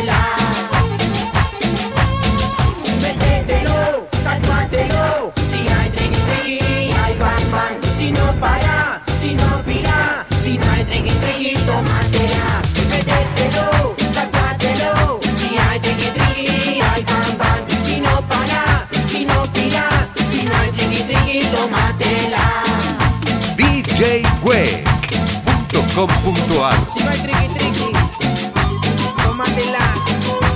Métetela. Métetelo, tatuátelo. Si hay tregui tregui, hay bang. Si no para, si no pira, si no hay tregui tregui, tómatela. Métetelo, tatuátelo. Si hay tregui tregui, hay bang. Si no para, si no pira, si no hay tregui tregui, tómatela. Si no hay triqui Magellan.